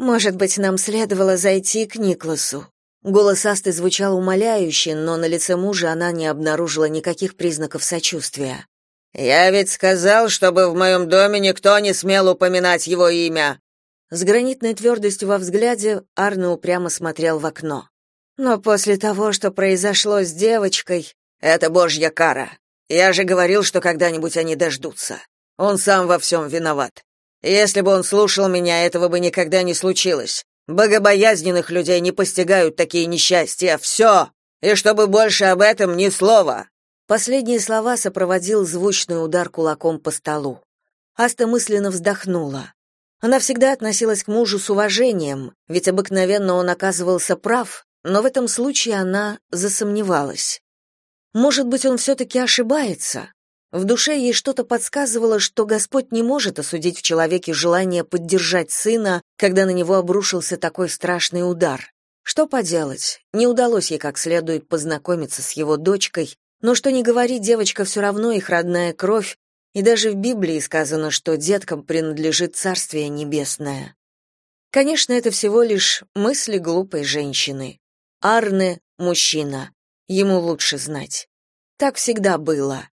Может быть, нам следовало зайти к Никласу. Голос Асты звучал умоляюще, но на лице мужа она не обнаружила никаких признаков сочувствия. Я ведь сказал, чтобы в моем доме никто не смел упоминать его имя. С гранитной твердостью во взгляде Арне упрямо смотрел в окно. Но после того, что произошло с девочкой, это божья кара. Я же говорил, что когда-нибудь они дождутся. Он сам во всем виноват. Если бы он слушал меня, этого бы никогда не случилось. Богобоязненных людей не постигают такие несчастья. Все! И чтобы больше об этом ни слова. Последние слова сопроводил звучный удар кулаком по столу. Аста мысленно вздохнула. Она всегда относилась к мужу с уважением, ведь обыкновенно он оказывался прав, но в этом случае она засомневалась. Может быть, он все-таки ошибается? В душе ей что-то подсказывало, что Господь не может осудить в человеке желание поддержать сына, когда на него обрушился такой страшный удар. Что поделать, не удалось ей как следует познакомиться с его дочкой, но что ни говори, девочка все равно их родная кровь, и даже в Библии сказано, что деткам принадлежит Царствие Небесное. Конечно, это всего лишь мысли глупой женщины. Арне — мужчина. Ему лучше знать. Так всегда было.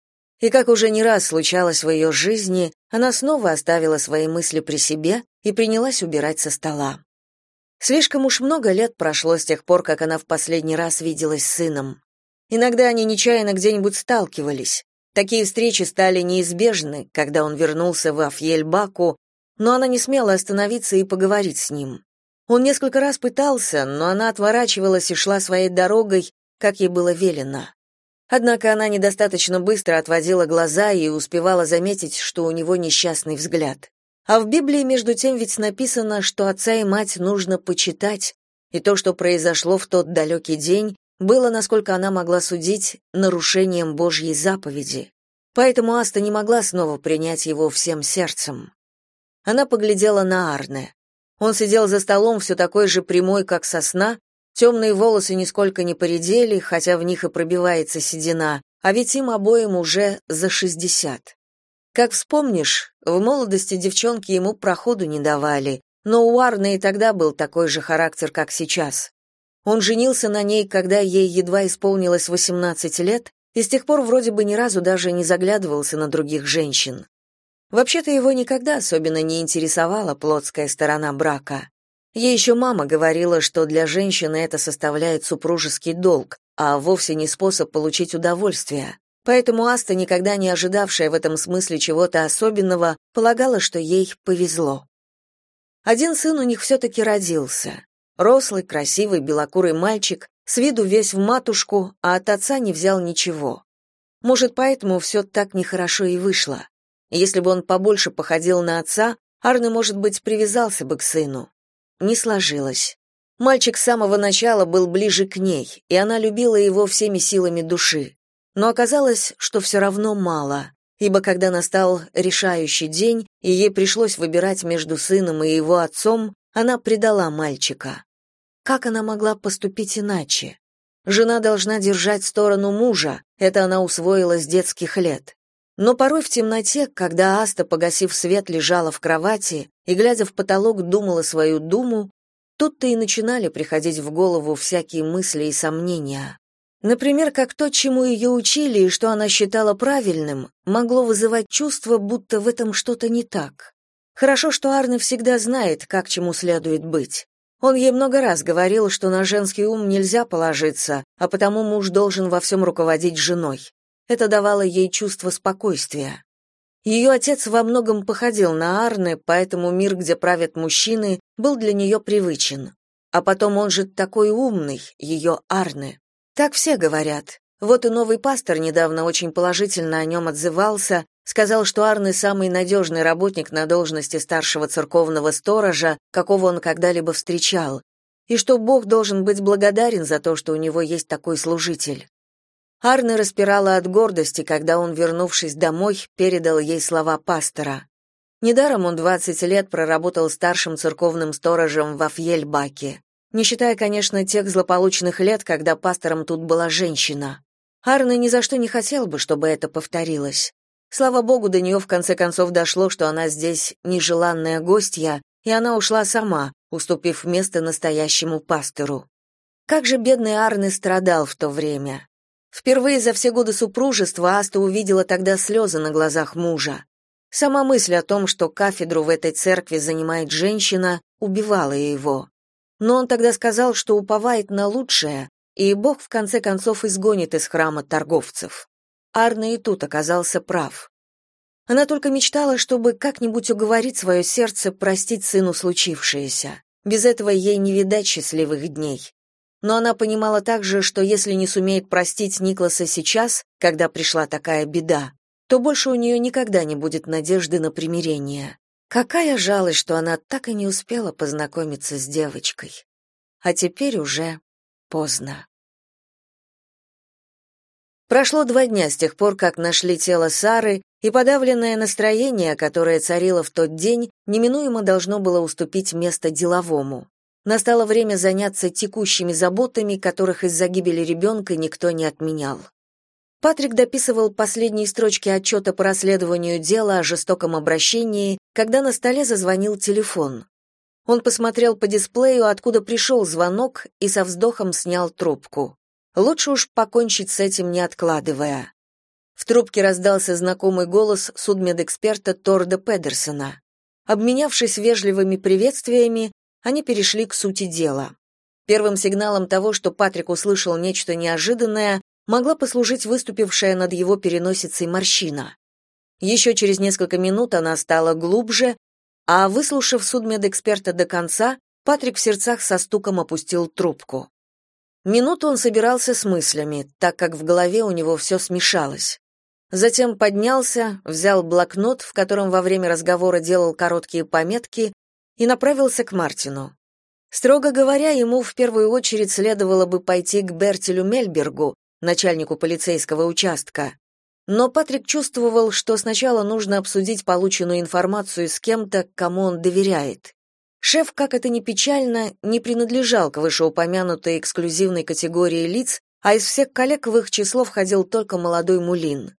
И как уже не раз случалось в ее жизни, она снова оставила свои мысли при себе и принялась убирать со стола. Слишком уж много лет прошло с тех пор, как она в последний раз виделась с сыном. Иногда они нечаянно где-нибудь сталкивались. Такие встречи стали неизбежны, когда он вернулся в Афьель-Баку, но она не смела остановиться и поговорить с ним. Он несколько раз пытался, но она отворачивалась и шла своей дорогой, как ей было велено. Однако она недостаточно быстро отводила глаза и успевала заметить, что у него несчастный взгляд. А в Библии между тем ведь написано, что отца и мать нужно почитать, и то, что произошло в тот далекий день, было, насколько она могла судить, нарушением Божьей заповеди. Поэтому Аста не могла снова принять его всем сердцем. Она поглядела на Арне. Он сидел за столом все такой же прямой, как сосна, темные волосы нисколько не поредели, хотя в них и пробивается седина, а ведь им обоим уже за шестьдесят. Как вспомнишь, в молодости девчонки ему проходу не давали, но у Арны и тогда был такой же характер, как сейчас. Он женился на ней, когда ей едва исполнилось 18 лет, и с тех пор вроде бы ни разу даже не заглядывался на других женщин. Вообще-то его никогда особенно не интересовала плотская сторона брака. Ей еще мама говорила, что для женщины это составляет супружеский долг, а вовсе не способ получить удовольствие. Поэтому Аста, никогда не ожидавшая в этом смысле чего-то особенного, полагала, что ей повезло. Один сын у них все-таки родился. Рослый, красивый, белокурый мальчик, с виду весь в матушку, а от отца не взял ничего. Может, поэтому все так нехорошо и вышло. Если бы он побольше походил на отца, Арне, может быть, привязался бы к сыну. Не сложилось. Мальчик с самого начала был ближе к ней, и она любила его всеми силами души. Но оказалось, что все равно мало, ибо когда настал решающий день, и ей пришлось выбирать между сыном и его отцом, она предала мальчика. Как она могла поступить иначе? Жена должна держать сторону мужа, это она усвоила с детских лет. Но порой в темноте, когда Аста, погасив свет, лежала в кровати и, глядя в потолок, думала свою думу, тут-то и начинали приходить в голову всякие мысли и сомнения. Например, как то, чему ее учили и что она считала правильным, могло вызывать чувство, будто в этом что-то не так. Хорошо, что Арне всегда знает, как чему следует быть. Он ей много раз говорил, что на женский ум нельзя положиться, а потому муж должен во всем руководить женой. Это давало ей чувство спокойствия. Ее отец во многом походил на Арне, поэтому мир, где правят мужчины, был для нее привычен. А потом он же такой умный, ее Арне. Так все говорят. Вот и новый пастор недавно очень положительно о нем отзывался, Сказал, что Арны самый надежный работник на должности старшего церковного сторожа, какого он когда-либо встречал, и что Бог должен быть благодарен за то, что у него есть такой служитель. Арны распирала от гордости, когда он, вернувшись домой, передал ей слова пастора. Недаром он 20 лет проработал старшим церковным сторожем в Афьельбаке, не считая, конечно, тех злополучных лет, когда пастором тут была женщина. Арны ни за что не хотел бы, чтобы это повторилось. Слава богу, до нее в конце концов дошло, что она здесь нежеланная гостья, и она ушла сама, уступив место настоящему пастору. Как же бедный Арне страдал в то время. Впервые за все годы супружества Аста увидела тогда слезы на глазах мужа. Сама мысль о том, что кафедру в этой церкви занимает женщина, убивала его. Но он тогда сказал, что уповает на лучшее, и Бог в конце концов изгонит из храма торговцев. Арне и тут оказался прав. Она только мечтала, чтобы как-нибудь уговорить свое сердце простить сыну случившееся. Без этого ей не видать счастливых дней. Но она понимала также, что если не сумеет простить Никласа сейчас, когда пришла такая беда, то больше у нее никогда не будет надежды на примирение. Какая жалость, что она так и не успела познакомиться с девочкой. А теперь уже поздно. Прошло два дня с тех пор, как нашли тело Сары, и подавленное настроение, которое царило в тот день, неминуемо должно было уступить место деловому. Настало время заняться текущими заботами, которых из-за гибели ребенка никто не отменял. Патрик дописывал последние строчки отчета по расследованию дела о жестоком обращении, когда на столе зазвонил телефон. Он посмотрел по дисплею, откуда пришел звонок, и со вздохом снял трубку. Лучше уж покончить с этим, не откладывая. В трубке раздался знакомый голос судмедэксперта Торда Педерсона. Обменявшись вежливыми приветствиями, они перешли к сути дела. Первым сигналом того, что Патрик услышал нечто неожиданное, могла послужить выступившая над его переносицей морщина. Еще через несколько минут она стала глубже, а, выслушав судмедэксперта до конца, Патрик в сердцах со стуком опустил трубку. Минуту он собирался с мыслями, так как в голове у него все смешалось. Затем поднялся, взял блокнот, в котором во время разговора делал короткие пометки, и направился к Мартину. Строго говоря, ему в первую очередь следовало бы пойти к Бертелю Мельбергу, начальнику полицейского участка. Но Патрик чувствовал, что сначала нужно обсудить полученную информацию с кем-то, кому он доверяет. Шеф, как это ни печально, не принадлежал к вышеупомянутой эксклюзивной категории лиц, а из всех коллег в их число входил только молодой Мулин.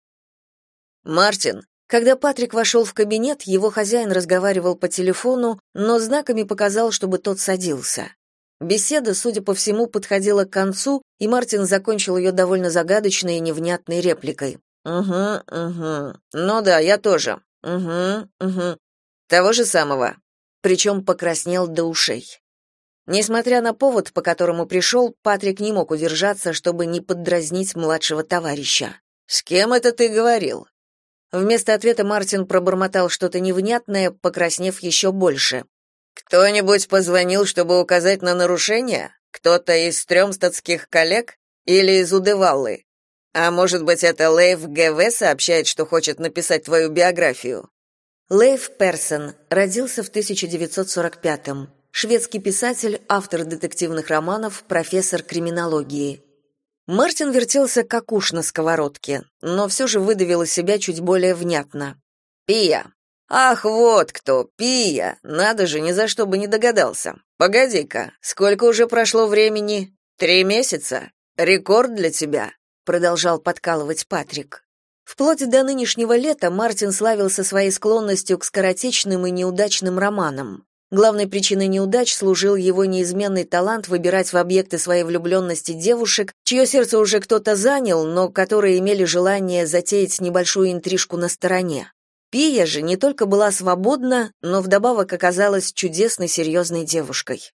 «Мартин». Когда Патрик вошел в кабинет, его хозяин разговаривал по телефону, но знаками показал, чтобы тот садился. Беседа, судя по всему, подходила к концу, и Мартин закончил ее довольно загадочной и невнятной репликой. «Угу, угу. Ну да, я тоже. Угу, угу. Того же самого причем покраснел до ушей. Несмотря на повод, по которому пришел, Патрик не мог удержаться, чтобы не поддразнить младшего товарища. «С кем это ты говорил?» Вместо ответа Мартин пробормотал что-то невнятное, покраснев еще больше. «Кто-нибудь позвонил, чтобы указать на нарушение? Кто-то из стрёмстатских коллег? Или из Удываллы? А может быть, это Лейв ГВ сообщает, что хочет написать твою биографию?» Лейф Персон родился в 1945-м. Шведский писатель, автор детективных романов, профессор криминологии. Мартин вертелся как уж на сковородке, но все же выдавил из себя чуть более внятно. «Пия! Ах, вот кто! Пия! Надо же, ни за что бы не догадался. Погоди-ка, сколько уже прошло времени? Три месяца? Рекорд для тебя!» Продолжал подкалывать Патрик. Вплоть до нынешнего лета Мартин славился своей склонностью к скоротечным и неудачным романам. Главной причиной неудач служил его неизменный талант выбирать в объекты своей влюбленности девушек, чье сердце уже кто-то занял, но которые имели желание затеять небольшую интрижку на стороне. Пия же не только была свободна, но вдобавок оказалась чудесной серьезной девушкой.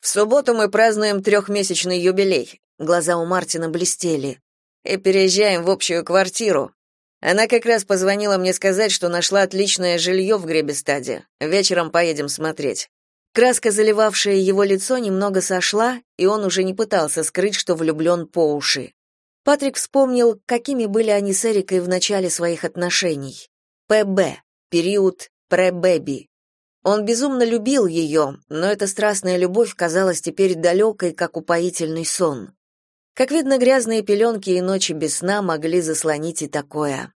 «В субботу мы празднуем трехмесячный юбилей», глаза у Мартина блестели, «и переезжаем в общую квартиру, она как раз позвонила мне сказать, что нашла отличное жилье в Гребестаде. Вечером поедем смотреть. Краска, заливавшая его лицо, немного сошла, и он уже не пытался скрыть, что влюблен по уши. Патрик вспомнил, какими были они с Эрикой в начале своих отношений. ПБ, период пре-бэби. Он безумно любил ее, но эта страстная любовь казалась теперь далекой, как упоительный сон. Как видно, грязные пеленки и ночи без сна могли заслонить и такое.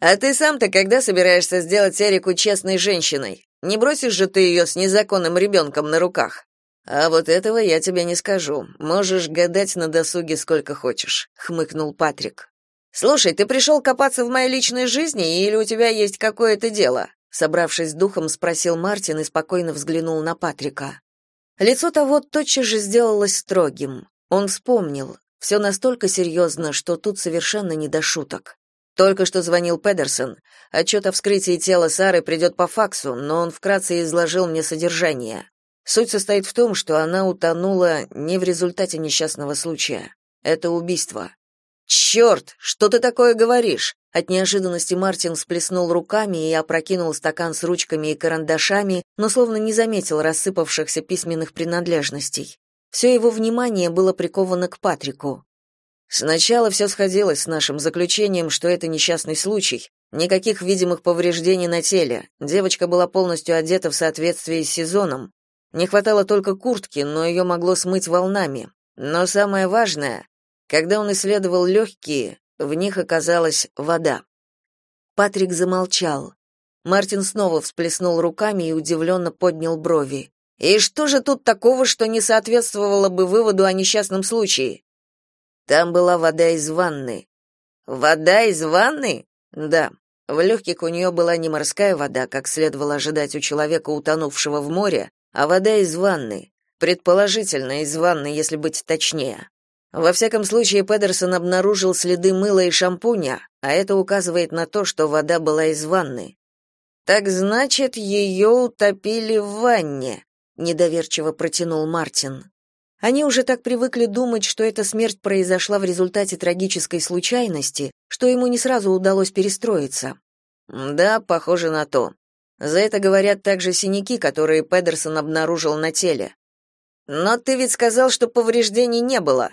А ты сам-то когда собираешься сделать Эрику честной женщиной? Не бросишь же ты ее с незаконным ребенком на руках? А вот этого я тебе не скажу. Можешь гадать на досуге сколько хочешь, хмыкнул Патрик. Слушай, ты пришел копаться в моей личной жизни или у тебя есть какое-то дело? Собравшись с духом, спросил Мартин и спокойно взглянул на Патрика. Лицо того тотчас же сделалось строгим. Он вспомнил. Все настолько серьезно, что тут совершенно не до шуток. Только что звонил Педерсон. Отчет о вскрытии тела Сары придет по факсу, но он вкратце изложил мне содержание. Суть состоит в том, что она утонула не в результате несчастного случая. Это убийство. «Черт, что ты такое говоришь? От неожиданности Мартин сплеснул руками и опрокинул стакан с ручками и карандашами, но словно не заметил рассыпавшихся письменных принадлежностей. Все его внимание было приковано к Патрику. Сначала все сходилось с нашим заключением, что это несчастный случай. Никаких видимых повреждений на теле. Девочка была полностью одета в соответствии с сезоном. Не хватало только куртки, но ее могло смыть волнами. Но самое важное, когда он исследовал легкие, в них оказалась вода. Патрик замолчал. Мартин снова всплеснул руками и удивленно поднял брови. «И что же тут такого, что не соответствовало бы выводу о несчастном случае?» Там была вода из ванны. Вода из ванны? Да. В легких у нее была не морская вода, как следовало ожидать у человека, утонувшего в море, а вода из ванны. Предположительно, из ванны, если быть точнее. Во всяком случае, Педерсон обнаружил следы мыла и шампуня, а это указывает на то, что вода была из ванны. Так значит, ее утопили в ванне, недоверчиво протянул Мартин. Они уже так привыкли думать, что эта смерть произошла в результате трагической случайности, что ему не сразу удалось перестроиться. Да, похоже на то. За это говорят также синяки, которые Педерсон обнаружил на теле. Но ты ведь сказал, что повреждений не было.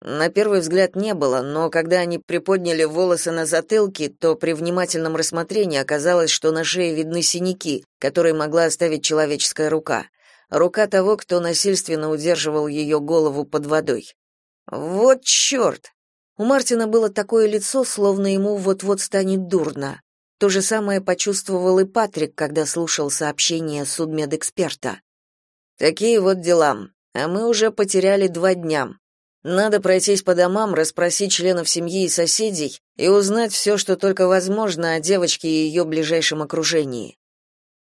На первый взгляд не было, но когда они приподняли волосы на затылке, то при внимательном рассмотрении оказалось, что на шее видны синяки, которые могла оставить человеческая рука рука того, кто насильственно удерживал ее голову под водой. Вот черт! У Мартина было такое лицо, словно ему вот-вот станет дурно. То же самое почувствовал и Патрик, когда слушал сообщение судмедэксперта. Такие вот дела. А мы уже потеряли два дня. Надо пройтись по домам, расспросить членов семьи и соседей и узнать все, что только возможно о девочке и ее ближайшем окружении.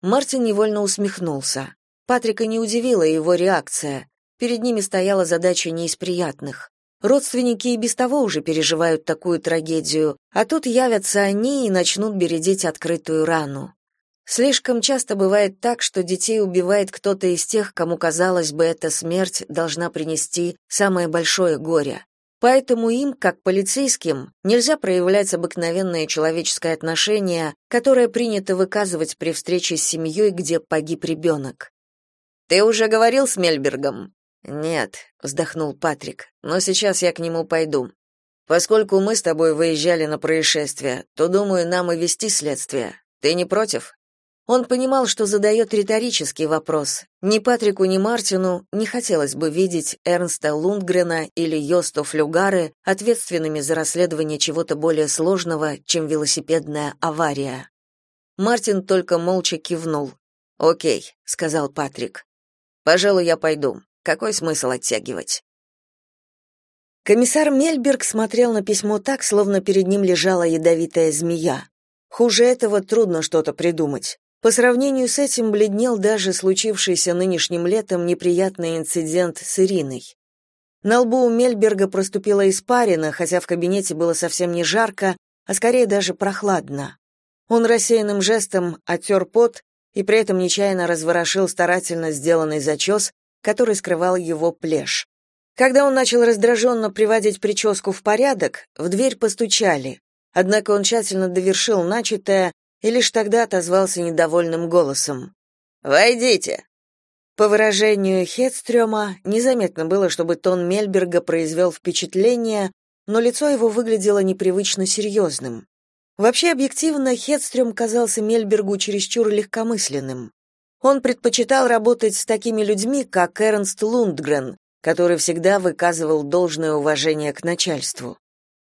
Мартин невольно усмехнулся. Патрика не удивила его реакция. Перед ними стояла задача не из приятных. Родственники и без того уже переживают такую трагедию, а тут явятся они и начнут бередить открытую рану. Слишком часто бывает так, что детей убивает кто-то из тех, кому казалось бы, эта смерть должна принести самое большое горе. Поэтому им, как полицейским, нельзя проявлять обыкновенное человеческое отношение, которое принято выказывать при встрече с семьей, где погиб ребенок. Ты уже говорил с Мельбергом? Нет, вздохнул Патрик. Но сейчас я к нему пойду. Поскольку мы с тобой выезжали на происшествие, то думаю, нам и вести следствие. Ты не против? Он понимал, что задает риторический вопрос. Ни Патрику, ни Мартину не хотелось бы видеть Эрнста Лундгрена или Йосту Флюгары ответственными за расследование чего-то более сложного, чем велосипедная авария. Мартин только молча кивнул. «Окей», — сказал Патрик. Пожалуй, я пойду. Какой смысл оттягивать? Комиссар Мельберг смотрел на письмо так, словно перед ним лежала ядовитая змея. Хуже этого трудно что-то придумать. По сравнению с этим бледнел даже случившийся нынешним летом неприятный инцидент с Ириной. На лбу у Мельберга проступила испарина, хотя в кабинете было совсем не жарко, а скорее даже прохладно. Он рассеянным жестом оттер пот и при этом нечаянно разворошил старательно сделанный зачес, который скрывал его плешь. Когда он начал раздраженно приводить прическу в порядок, в дверь постучали. Однако он тщательно довершил начатое и лишь тогда отозвался недовольным голосом. «Войдите!» По выражению Хедстрёма, незаметно было, чтобы тон Мельберга произвел впечатление, но лицо его выглядело непривычно серьезным. Вообще, объективно, Хедстрём казался Мельбергу чересчур легкомысленным. Он предпочитал работать с такими людьми, как Эрнст Лундгрен, который всегда выказывал должное уважение к начальству.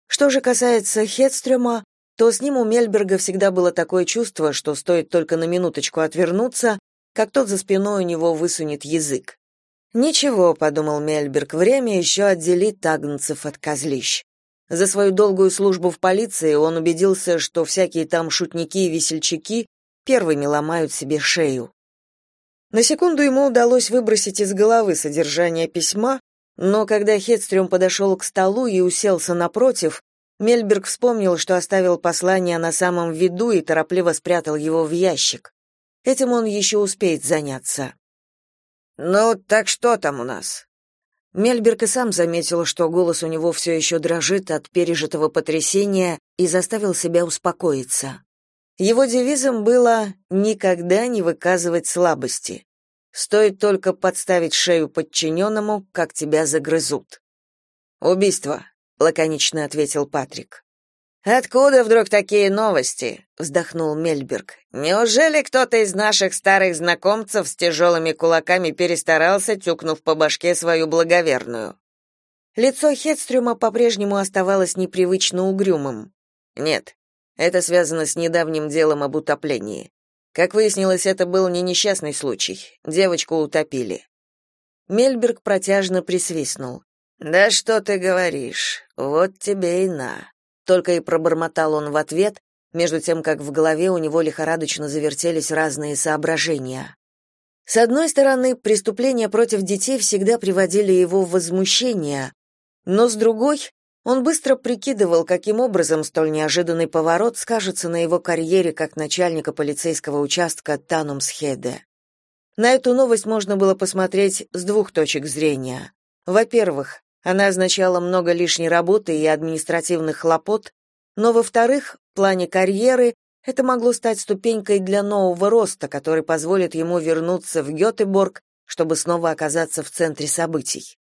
Что же касается Хедстрёма, то с ним у Мельберга всегда было такое чувство, что стоит только на минуточку отвернуться, как тот за спиной у него высунет язык. «Ничего», — подумал Мельберг, — «время еще отделит тагнцев от козлищ». За свою долгую службу в полиции он убедился, что всякие там шутники и весельчаки первыми ломают себе шею. На секунду ему удалось выбросить из головы содержание письма, но когда Хедстрём подошел к столу и уселся напротив, Мельберг вспомнил, что оставил послание на самом виду и торопливо спрятал его в ящик. Этим он еще успеет заняться. «Ну, так что там у нас?» Мельберг и сам заметил, что голос у него все еще дрожит от пережитого потрясения и заставил себя успокоиться. Его девизом было «никогда не выказывать слабости». Стоит только подставить шею подчиненному, как тебя загрызут. «Убийство», — лаконично ответил Патрик. «Откуда вдруг такие новости?» — вздохнул Мельберг. «Неужели кто-то из наших старых знакомцев с тяжелыми кулаками перестарался, тюкнув по башке свою благоверную?» Лицо Хедстрюма по-прежнему оставалось непривычно угрюмым. «Нет, это связано с недавним делом об утоплении. Как выяснилось, это был не несчастный случай. Девочку утопили». Мельберг протяжно присвистнул. «Да что ты говоришь? Вот тебе и на только и пробормотал он в ответ, между тем как в голове у него лихорадочно завертелись разные соображения. С одной стороны, преступления против детей всегда приводили его в возмущение, но с другой, он быстро прикидывал, каким образом столь неожиданный поворот скажется на его карьере как начальника полицейского участка Танумсхеде. На эту новость можно было посмотреть с двух точек зрения. Во-первых, она означала много лишней работы и административных хлопот, но, во-вторых, в плане карьеры это могло стать ступенькой для нового роста, который позволит ему вернуться в Гётеборг, чтобы снова оказаться в центре событий.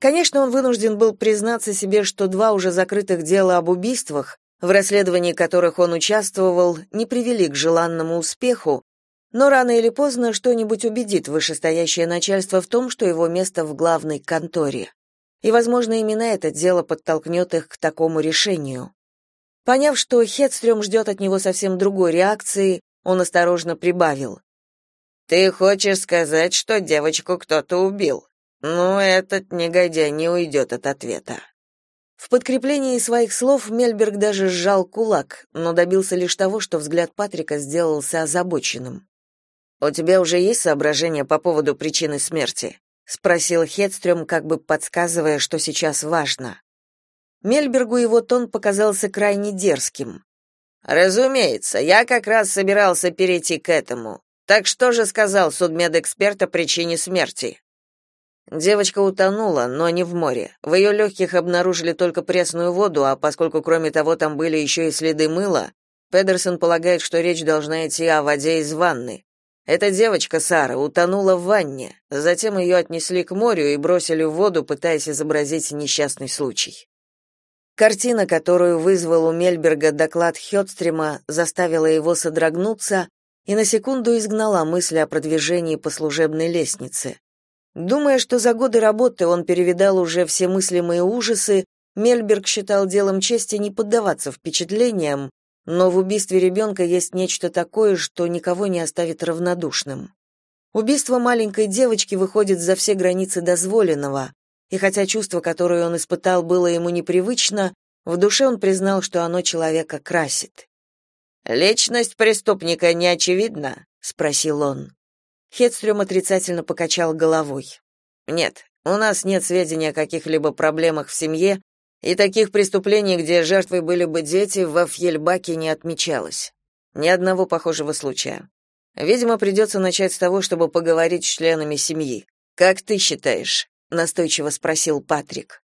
Конечно, он вынужден был признаться себе, что два уже закрытых дела об убийствах, в расследовании которых он участвовал, не привели к желанному успеху, но рано или поздно что-нибудь убедит вышестоящее начальство в том, что его место в главной конторе и, возможно, именно это дело подтолкнет их к такому решению. Поняв, что Хедстрём ждет от него совсем другой реакции, он осторожно прибавил. «Ты хочешь сказать, что девочку кто-то убил? Ну, этот негодяй не уйдет от ответа». В подкреплении своих слов Мельберг даже сжал кулак, но добился лишь того, что взгляд Патрика сделался озабоченным. «У тебя уже есть соображения по поводу причины смерти?» Спросил Хедстрём, как бы подсказывая, что сейчас важно. Мельбергу его тон показался крайне дерзким. Разумеется, я как раз собирался перейти к этому. Так что же сказал судмедэксперт о причине смерти? Девочка утонула, но не в море. В ее легких обнаружили только пресную воду, а поскольку кроме того там были еще и следы мыла, Педерсон полагает, что речь должна идти о воде из ванны. Эта девочка Сара утонула в ванне, затем ее отнесли к морю и бросили в воду, пытаясь изобразить несчастный случай. Картина, которую вызвал у Мельберга доклад Хёдстрима, заставила его содрогнуться и на секунду изгнала мысли о продвижении по служебной лестнице. Думая, что за годы работы он перевидал уже все мыслимые ужасы, Мельберг считал делом чести не поддаваться впечатлениям но в убийстве ребенка есть нечто такое, что никого не оставит равнодушным. Убийство маленькой девочки выходит за все границы дозволенного, и хотя чувство, которое он испытал, было ему непривычно, в душе он признал, что оно человека красит. «Личность преступника не очевидна?» — спросил он. Хедстрём отрицательно покачал головой. «Нет, у нас нет сведений о каких-либо проблемах в семье, и таких преступлений, где жертвой были бы дети, во Фьельбаке не отмечалось. Ни одного похожего случая. Видимо, придется начать с того, чтобы поговорить с членами семьи. Как ты считаешь? настойчиво спросил Патрик.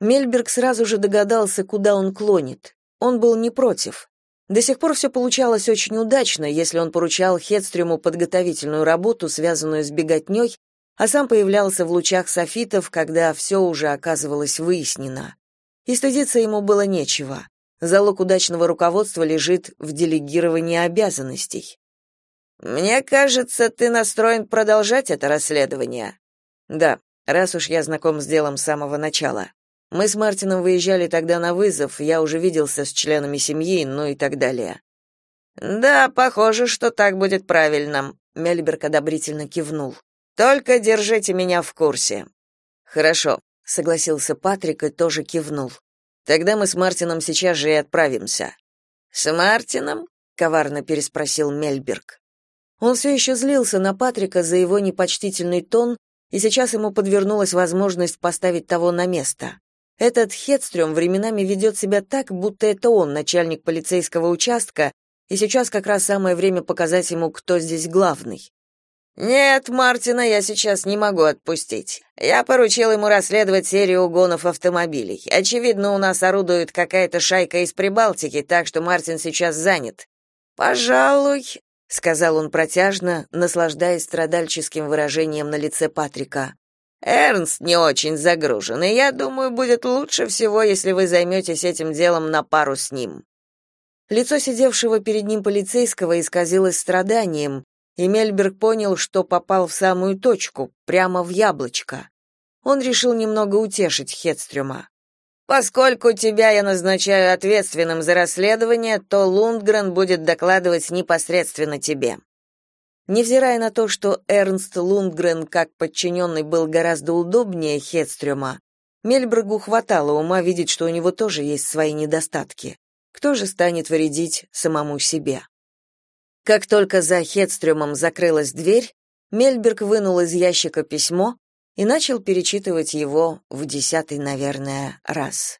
Мельберг сразу же догадался, куда он клонит. Он был не против. До сих пор все получалось очень удачно, если он поручал Хедстрюму подготовительную работу, связанную с беготней, а сам появлялся в лучах софитов, когда все уже оказывалось выяснено и стыдиться ему было нечего. Залог удачного руководства лежит в делегировании обязанностей. Мне кажется, ты настроен продолжать это расследование. Да, раз уж я знаком с делом с самого начала. Мы с Мартином выезжали тогда на вызов, я уже виделся с членами семьи, ну и так далее. Да, похоже, что так будет правильно, Мельберг одобрительно кивнул. Только держите меня в курсе. Хорошо согласился Патрик и тоже кивнул. Тогда мы с Мартином сейчас же и отправимся. С Мартином? коварно переспросил Мельберг. Он все еще злился на Патрика за его непочтительный тон, и сейчас ему подвернулась возможность поставить того на место. Этот Хедстрём временами ведет себя так, будто это он начальник полицейского участка, и сейчас как раз самое время показать ему, кто здесь главный. Нет, Мартина я сейчас не могу отпустить. Я поручил ему расследовать серию угонов автомобилей. Очевидно, у нас орудует какая-то шайка из Прибалтики, так что Мартин сейчас занят. Пожалуй, сказал он протяжно, наслаждаясь страдальческим выражением на лице Патрика. Эрнст не очень загружен, и я думаю, будет лучше всего, если вы займетесь этим делом на пару с ним. Лицо сидевшего перед ним полицейского исказилось страданием, и Мельберг понял, что попал в самую точку, прямо в яблочко. Он решил немного утешить Хедстрюма. Поскольку тебя я назначаю ответственным за расследование, то Лундгрен будет докладывать непосредственно тебе. Невзирая на то, что Эрнст Лундгрен как подчиненный был гораздо удобнее Хедстрюма, Мельбергу хватало ума видеть, что у него тоже есть свои недостатки. Кто же станет вредить самому себе? Как только за Хедстрёмом закрылась дверь, Мельберг вынул из ящика письмо и начал перечитывать его в десятый, наверное, раз.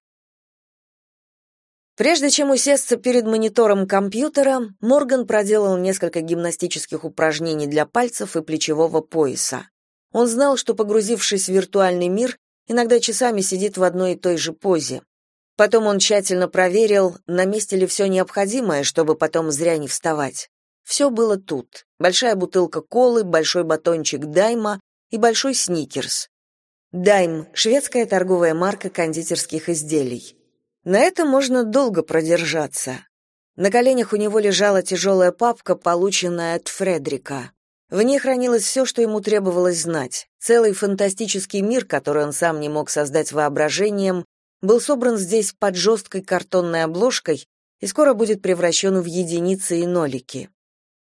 Прежде чем усесться перед монитором компьютера, Морган проделал несколько гимнастических упражнений для пальцев и плечевого пояса. Он знал, что, погрузившись в виртуальный мир, иногда часами сидит в одной и той же позе. Потом он тщательно проверил, на месте ли все необходимое, чтобы потом зря не вставать. Все было тут. Большая бутылка колы, большой батончик Дайма и большой сникерс. Дайм — шведская торговая марка кондитерских изделий. На этом можно долго продержаться. На коленях у него лежала тяжелая папка, полученная от Фредрика. В ней хранилось все, что ему требовалось знать. Целый фантастический мир, который он сам не мог создать воображением, был собран здесь под жесткой картонной обложкой и скоро будет превращен в единицы и нолики.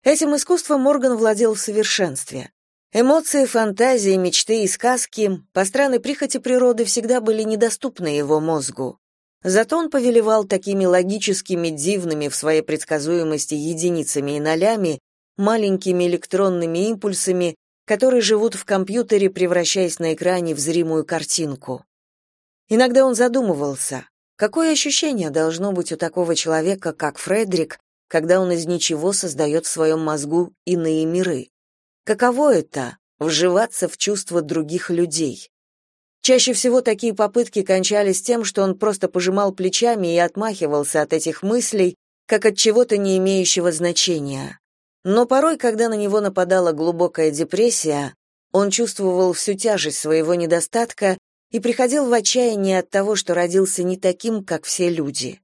Этим искусством Морган владел в совершенстве. Эмоции, фантазии, мечты и сказки по странной прихоти природы всегда были недоступны его мозгу. Зато он повелевал такими логическими, дивными в своей предсказуемости единицами и нолями, маленькими электронными импульсами, которые живут в компьютере, превращаясь на экране в зримую картинку. Иногда он задумывался, какое ощущение должно быть у такого человека, как Фредерик, когда он из ничего создает в своем мозгу иные миры. Каково это — вживаться в чувства других людей? Чаще всего такие попытки кончались тем, что он просто пожимал плечами и отмахивался от этих мыслей, как от чего-то не имеющего значения. Но порой, когда на него нападала глубокая депрессия, он чувствовал всю тяжесть своего недостатка и приходил в отчаяние от того, что родился не таким, как все люди.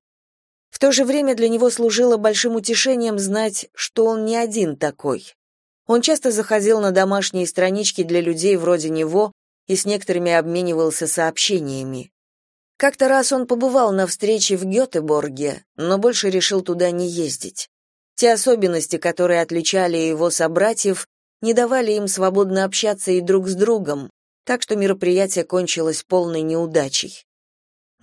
То же время для него служило большим утешением знать, что он не один такой. Он часто заходил на домашние странички для людей вроде него и с некоторыми обменивался сообщениями. Как-то раз он побывал на встрече в Гётеборге, но больше решил туда не ездить. Те особенности, которые отличали его собратьев, не давали им свободно общаться и друг с другом, так что мероприятие кончилось полной неудачей.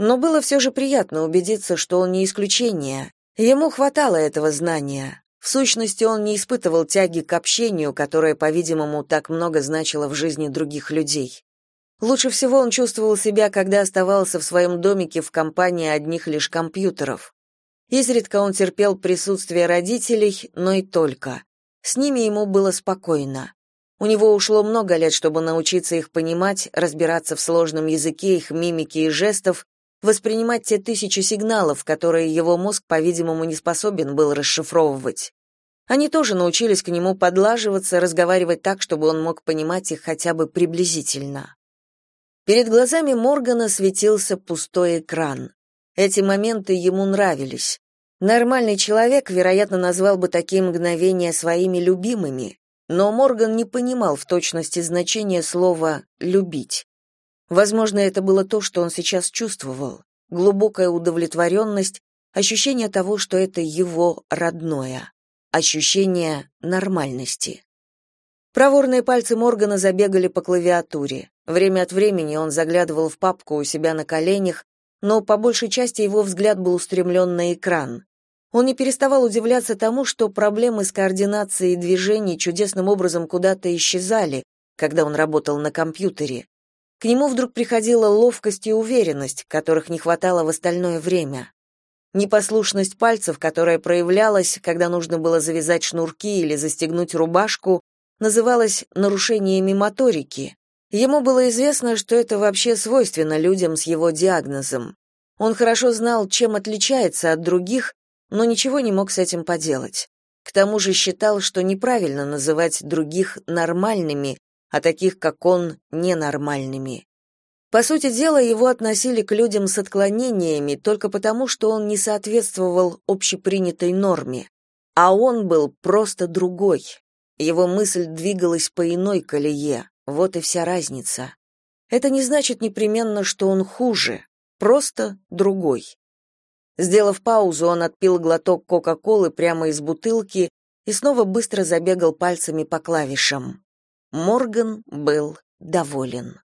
Но было все же приятно убедиться, что он не исключение. Ему хватало этого знания. В сущности, он не испытывал тяги к общению, которое, по-видимому, так много значило в жизни других людей. Лучше всего он чувствовал себя, когда оставался в своем домике в компании одних лишь компьютеров. Изредка он терпел присутствие родителей, но и только. С ними ему было спокойно. У него ушло много лет, чтобы научиться их понимать, разбираться в сложном языке их мимики и жестов воспринимать те тысячи сигналов, которые его мозг, по-видимому, не способен был расшифровывать. Они тоже научились к нему подлаживаться, разговаривать так, чтобы он мог понимать их хотя бы приблизительно. Перед глазами Моргана светился пустой экран. Эти моменты ему нравились. Нормальный человек, вероятно, назвал бы такие мгновения своими любимыми, но Морган не понимал в точности значения слова «любить». Возможно, это было то, что он сейчас чувствовал. Глубокая удовлетворенность, ощущение того, что это его родное, ощущение нормальности. Проворные пальцы Моргана забегали по клавиатуре. Время от времени он заглядывал в папку у себя на коленях, но по большей части его взгляд был устремлен на экран. Он не переставал удивляться тому, что проблемы с координацией движений чудесным образом куда-то исчезали, когда он работал на компьютере. К нему вдруг приходила ловкость и уверенность, которых не хватало в остальное время. Непослушность пальцев, которая проявлялась, когда нужно было завязать шнурки или застегнуть рубашку, называлась нарушениями моторики. Ему было известно, что это вообще свойственно людям с его диагнозом. Он хорошо знал, чем отличается от других, но ничего не мог с этим поделать. К тому же считал, что неправильно называть других нормальными, а таких, как он, ненормальными. По сути дела, его относили к людям с отклонениями только потому, что он не соответствовал общепринятой норме, а он был просто другой. Его мысль двигалась по иной колее, вот и вся разница. Это не значит непременно, что он хуже, просто другой. Сделав паузу, он отпил глоток Кока-Колы прямо из бутылки и снова быстро забегал пальцами по клавишам. Морган был доволен.